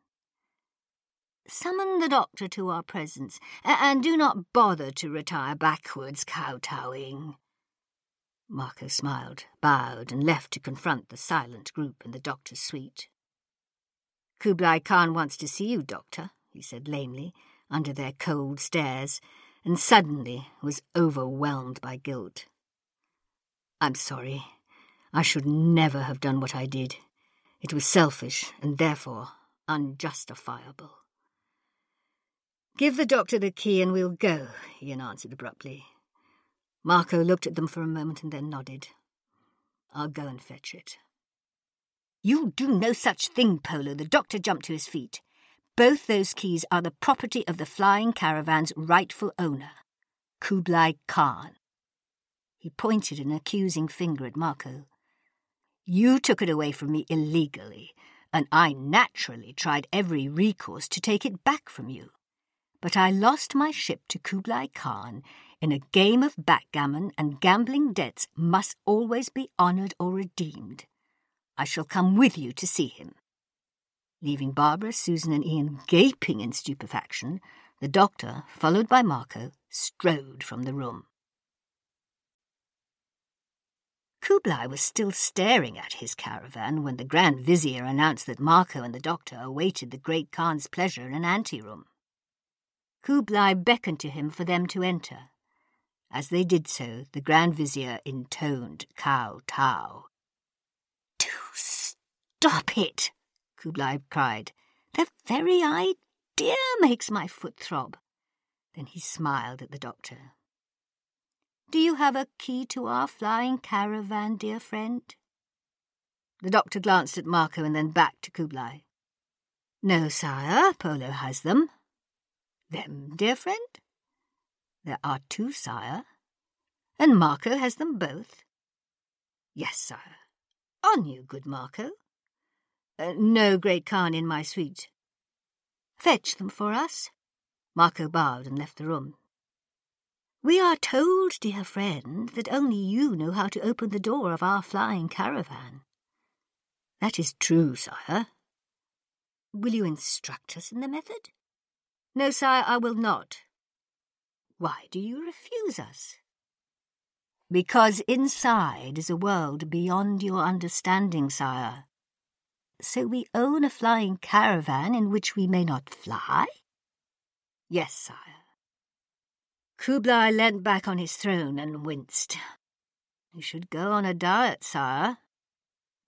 Summon the doctor to our presence, and do not bother to retire backwards, kowtowing. Marco smiled, bowed, and left to confront the silent group in the doctor's suite. Kublai Khan wants to see you, Doctor, he said lamely, under their cold stares, and suddenly was overwhelmed by guilt. I'm sorry. I should never have done what I did. It was selfish and therefore unjustifiable. Give the doctor the key and we'll go, Ian answered abruptly. Marco looked at them for a moment and then nodded. I'll go and fetch it. You do no such thing, Polo. The doctor jumped to his feet. Both those keys are the property of the flying caravan's rightful owner, Kublai Khan. He pointed an accusing finger at Marco. You took it away from me illegally, and I naturally tried every recourse to take it back from you. But I lost my ship to Kublai Khan in a game of backgammon, and gambling debts must always be honoured or redeemed. I shall come with you to see him. Leaving Barbara, Susan, and Ian gaping in stupefaction, the doctor, followed by Marco, strode from the room. Kublai was still staring at his caravan when the Grand Vizier announced that Marco and the doctor awaited the Great Khan's pleasure in an anteroom. Kublai beckoned to him for them to enter. As they did so, the Grand Vizier intoned Kow Tow. Stop it! Kublai cried. The very idea makes my foot throb. Then he smiled at the doctor. Do you have a key to our flying caravan, dear friend? The doctor glanced at Marco and then back to Kublai. No, sire, Polo has them. Them, dear friend? There are two, sire. And Marco has them both? Yes, sire. On you, good Marco. Uh, no great Khan in my suite. Fetch them for us. Marco bowed and left the room. We are told, dear friend, that only you know how to open the door of our flying caravan. That is true, sire. Will you instruct us in the method? No, sire, I will not. Why do you refuse us? Because inside is a world beyond your understanding, sire so we own a flying caravan in which we may not fly? Yes, sire. Kublai leant back on his throne and winced. You should go on a diet, sire.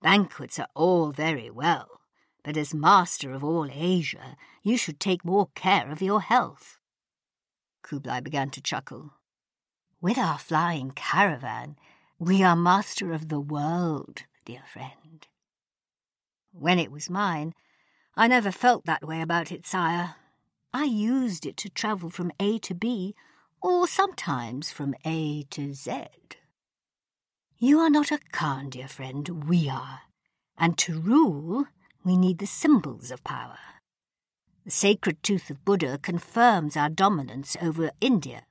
Banquets are all very well, but as master of all Asia, you should take more care of your health. Kublai began to chuckle. With our flying caravan, we are master of the world, dear friend. When it was mine, I never felt that way about it, sire. I used it to travel from A to B, or sometimes from A to Z. You are not a Khan, dear friend, we are. And to rule, we need the symbols of power. The sacred tooth of Buddha confirms our dominance over India,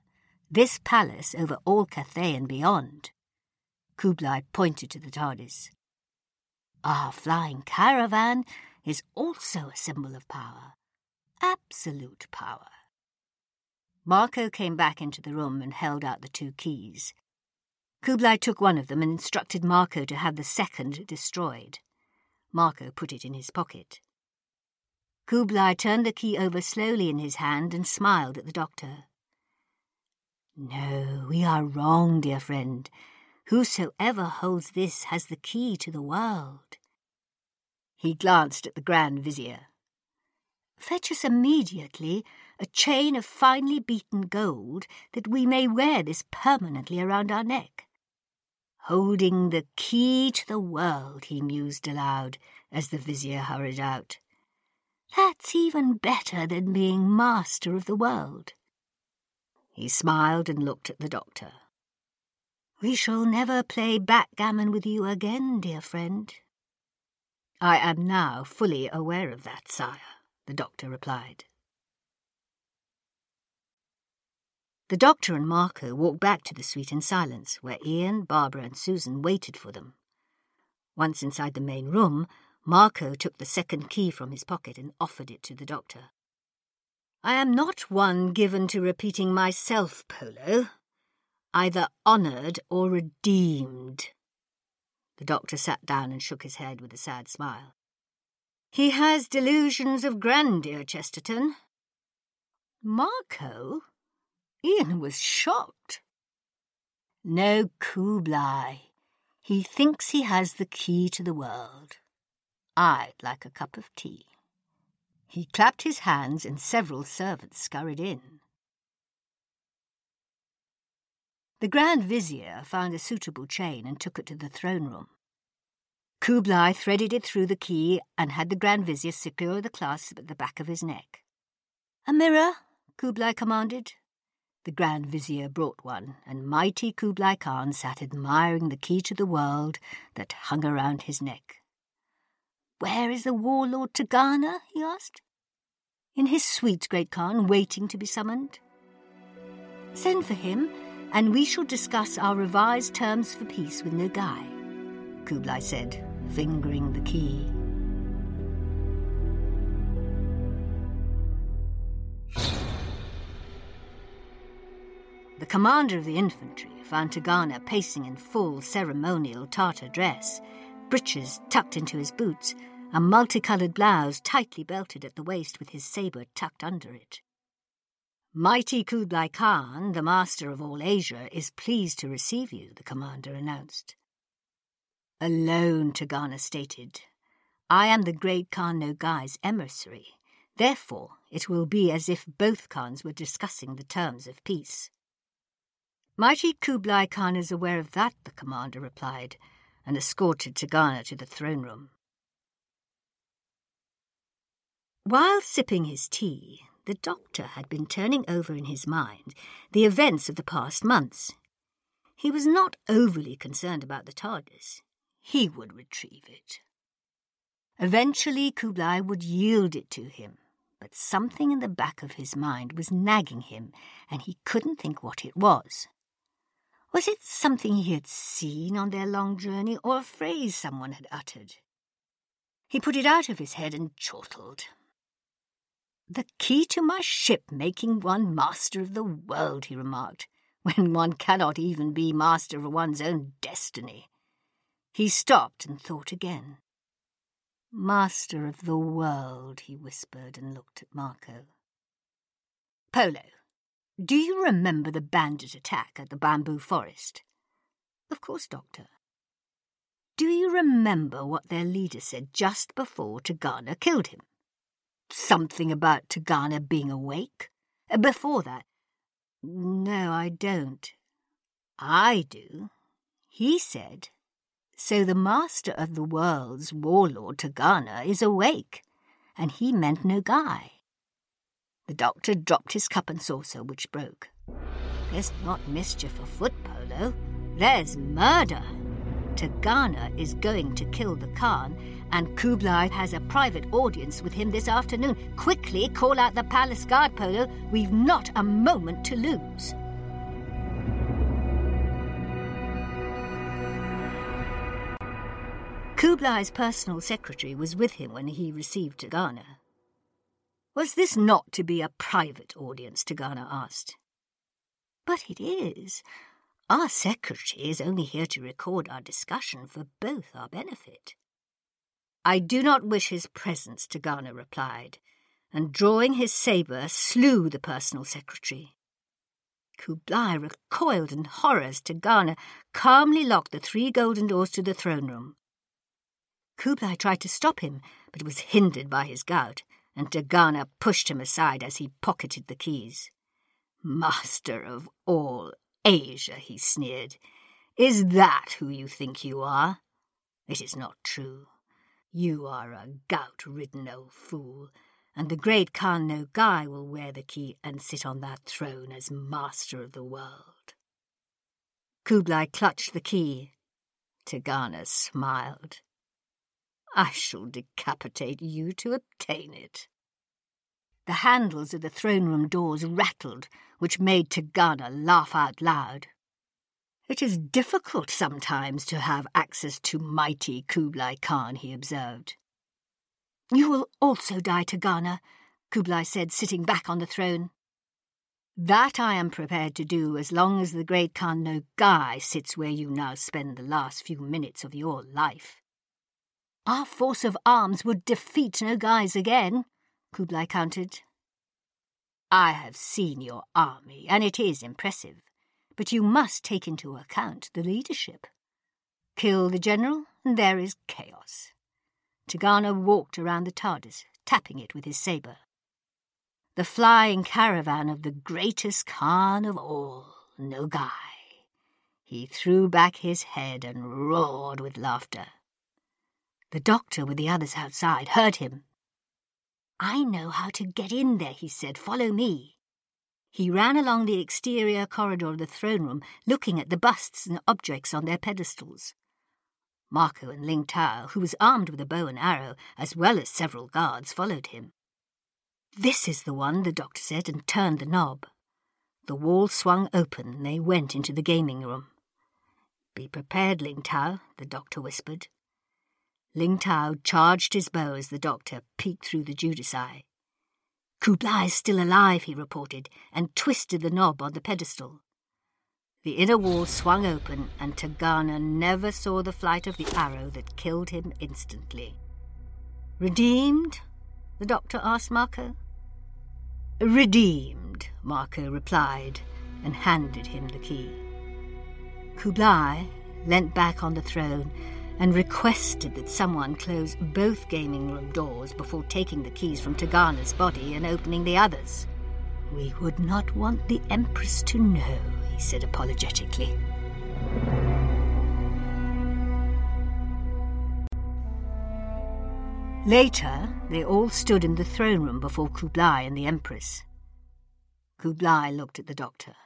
this palace over all Cathay and beyond. Kublai pointed to the TARDIS. Our flying caravan is also a symbol of power. Absolute power. Marco came back into the room and held out the two keys. Kublai took one of them and instructed Marco to have the second destroyed. Marco put it in his pocket. Kublai turned the key over slowly in his hand and smiled at the doctor. No, we are wrong, dear friend. Whosoever holds this has the key to the world. He glanced at the Grand Vizier. Fetch us immediately a chain of finely beaten gold that we may wear this permanently around our neck. Holding the key to the world, he mused aloud as the Vizier hurried out. That's even better than being master of the world. He smiled and looked at the doctor. We shall never play backgammon with you again, dear friend. I am now fully aware of that, sire, the doctor replied. The doctor and Marco walked back to the suite in silence, where Ian, Barbara, and Susan waited for them. Once inside the main room, Marco took the second key from his pocket and offered it to the doctor. I am not one given to repeating myself, Polo, either honoured or redeemed. The doctor sat down and shook his head with a sad smile. He has delusions of grandeur, Chesterton. Marco? Ian was shocked. No Kublai. He thinks he has the key to the world. I'd like a cup of tea. He clapped his hands and several servants scurried in. The Grand Vizier found a suitable chain and took it to the throne room. Kublai threaded it through the key and had the Grand Vizier secure the clasp at the back of his neck. A mirror, Kublai commanded. The Grand Vizier brought one, and mighty Kublai Khan sat admiring the key to the world that hung around his neck. Where is the warlord Tegana? he asked. In his suite, Great Khan, waiting to be summoned. Send for him, and we shall discuss our revised terms for peace with Nogai, Kublai said, fingering the key. The commander of the infantry found Tegana pacing in full ceremonial Tartar dress, breeches tucked into his boots, a multicoloured blouse tightly belted at the waist with his sabre tucked under it. Mighty Kublai Khan, the master of all Asia, is pleased to receive you, the commander announced. Alone, Tegana stated. I am the great Khan Nogai's emissary. Therefore, it will be as if both Khans were discussing the terms of peace. Mighty Kublai Khan is aware of that, the commander replied, and escorted Tegana to the throne room. While sipping his tea, the doctor had been turning over in his mind the events of the past months. He was not overly concerned about the TARDIS. He would retrieve it. Eventually, Kublai would yield it to him, but something in the back of his mind was nagging him, and he couldn't think what it was. Was it something he had seen on their long journey, or a phrase someone had uttered? He put it out of his head and chortled. The key to my ship making one master of the world, he remarked, [LAUGHS] when one cannot even be master of one's own destiny. He stopped and thought again. Master of the world, he whispered and looked at Marco. Polo, do you remember the bandit attack at the bamboo forest? Of course, Doctor. Do you remember what their leader said just before Tegana killed him? Something about Tegana being awake? Uh, before that? No, I don't. I do. He said, So the master of the world's warlord Tegana is awake, and he meant Nogai. The doctor dropped his cup and saucer, which broke. There's not mischief afoot, Polo. There's murder. Tegana is going to kill the Khan, and Kublai has a private audience with him this afternoon. Quickly call out the palace guard, Polo. We've not a moment to lose. Kublai's personal secretary was with him when he received Tegana. Was this not to be a private audience? Tegana asked. But it is. Our secretary is only here to record our discussion for both our benefit. I do not wish his presence, Tegana replied, and drawing his sabre, slew the personal secretary. Kublai recoiled in horror as Tegana calmly locked the three golden doors to the throne room. Kublai tried to stop him, but was hindered by his gout, and Tegana pushed him aside as he pocketed the keys. Master of all Asia, he sneered. Is that who you think you are? It is not true. You are a gout-ridden old fool, and the great Khan no Nogai will wear the key and sit on that throne as master of the world. Kublai clutched the key. Tegana smiled. I shall decapitate you to obtain it. The handles of the throne room doors rattled, which made Tegana laugh out loud. It is difficult sometimes to have access to mighty Kublai Khan, he observed. You will also die, Tegana, Kublai said, sitting back on the throne. That I am prepared to do as long as the great Khan Nogai sits where you now spend the last few minutes of your life. Our force of arms would defeat Nogai's again, Kublai countered. I have seen your army, and it is impressive, but you must take into account the leadership. Kill the general, and there is chaos. Tegana walked around the TARDIS, tapping it with his sabre. The flying caravan of the greatest Khan of all, Nogai. He threw back his head and roared with laughter. The doctor with the others outside heard him. I know how to get in there, he said. Follow me. He ran along the exterior corridor of the throne room, looking at the busts and objects on their pedestals. Marco and Ling Tao, who was armed with a bow and arrow, as well as several guards, followed him. This is the one, the doctor said, and turned the knob. The wall swung open, and they went into the gaming room. Be prepared, Ling Tao, the doctor whispered. Ling Tao charged his bow as the doctor peeked through the Judas eye. Kublai is still alive, he reported, and twisted the knob on the pedestal. The inner wall swung open, and Tegana never saw the flight of the arrow that killed him instantly. Redeemed? the doctor asked Marco. Redeemed, Marco replied, and handed him the key. Kublai leant back on the throne and requested that someone close both gaming room doors before taking the keys from Tegana's body and opening the others. We would not want the Empress to know, he said apologetically. Later, they all stood in the throne room before Kublai and the Empress. Kublai looked at the doctor.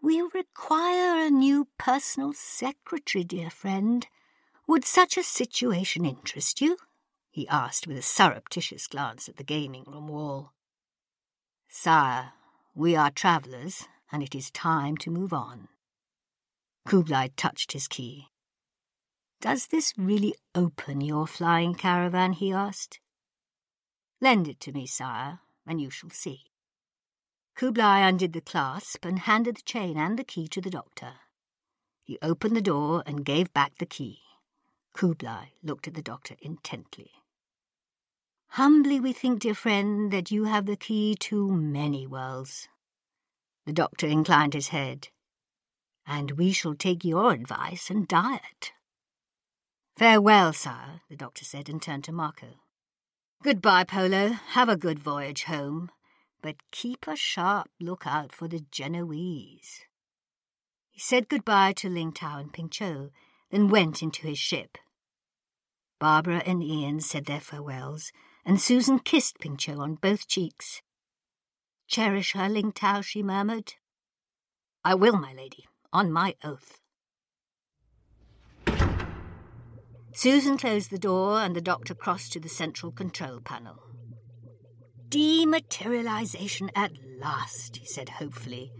We require a new personal secretary, dear friend, would such a situation interest you? he asked with a surreptitious glance at the gaming room wall. Sire, we are travellers, and it is time to move on. Kublai touched his key. Does this really open your flying caravan? he asked. Lend it to me, sire, and you shall see. Kublai undid the clasp and handed the chain and the key to the doctor. He opened the door and gave back the key. Kublai looked at the doctor intently. Humbly we think, dear friend, that you have the key to many worlds. The doctor inclined his head. And we shall take your advice and diet. Farewell, sire, the doctor said and turned to Marco. Goodbye, Polo. Have a good voyage home, but keep a sharp lookout for the Genoese. He said goodbye to Ling Tao and Ping Cho, then went into his ship. Barbara and Ian said their farewells, and Susan kissed Ping on both cheeks. Cherish her, Ling Tao, she murmured. I will, my lady, on my oath. Susan closed the door, and the doctor crossed to the central control panel. Dematerialization at last, he said hopefully,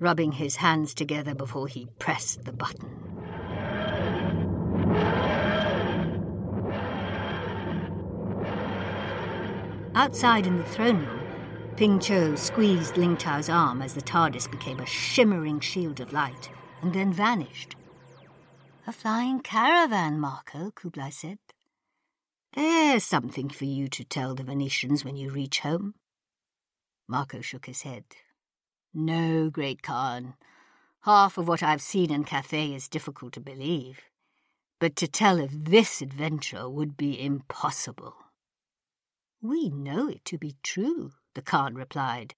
rubbing his hands together before he pressed the button. Outside in the throne room, Ping Cho squeezed Ling Tao's arm as the TARDIS became a shimmering shield of light and then vanished. A flying caravan, Marco, Kublai said. There's something for you to tell the Venetians when you reach home. Marco shook his head. No, Great Khan. Half of what I've seen in Cathay is difficult to believe. But to tell of this adventure would be impossible. We know it to be true, the Khan replied,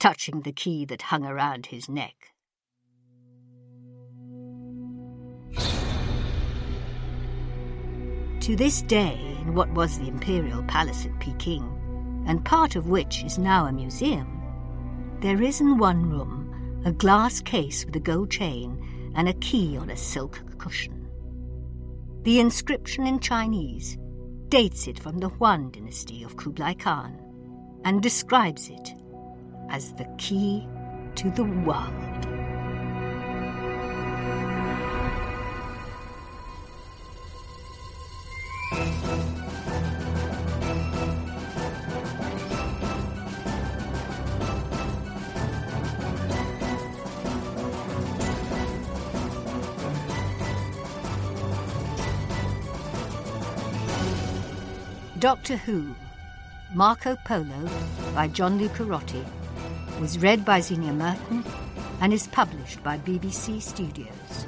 touching the key that hung around his neck. To this day, in what was the imperial palace at Peking, and part of which is now a museum, there is in one room a glass case with a gold chain and a key on a silk cushion. The inscription in Chinese dates it from the Yuan dynasty of Kublai Khan and describes it as the key to the world. Doctor Who, Marco Polo by John Lucarotti, was read by Zienia Merton and is published by BBC Studios.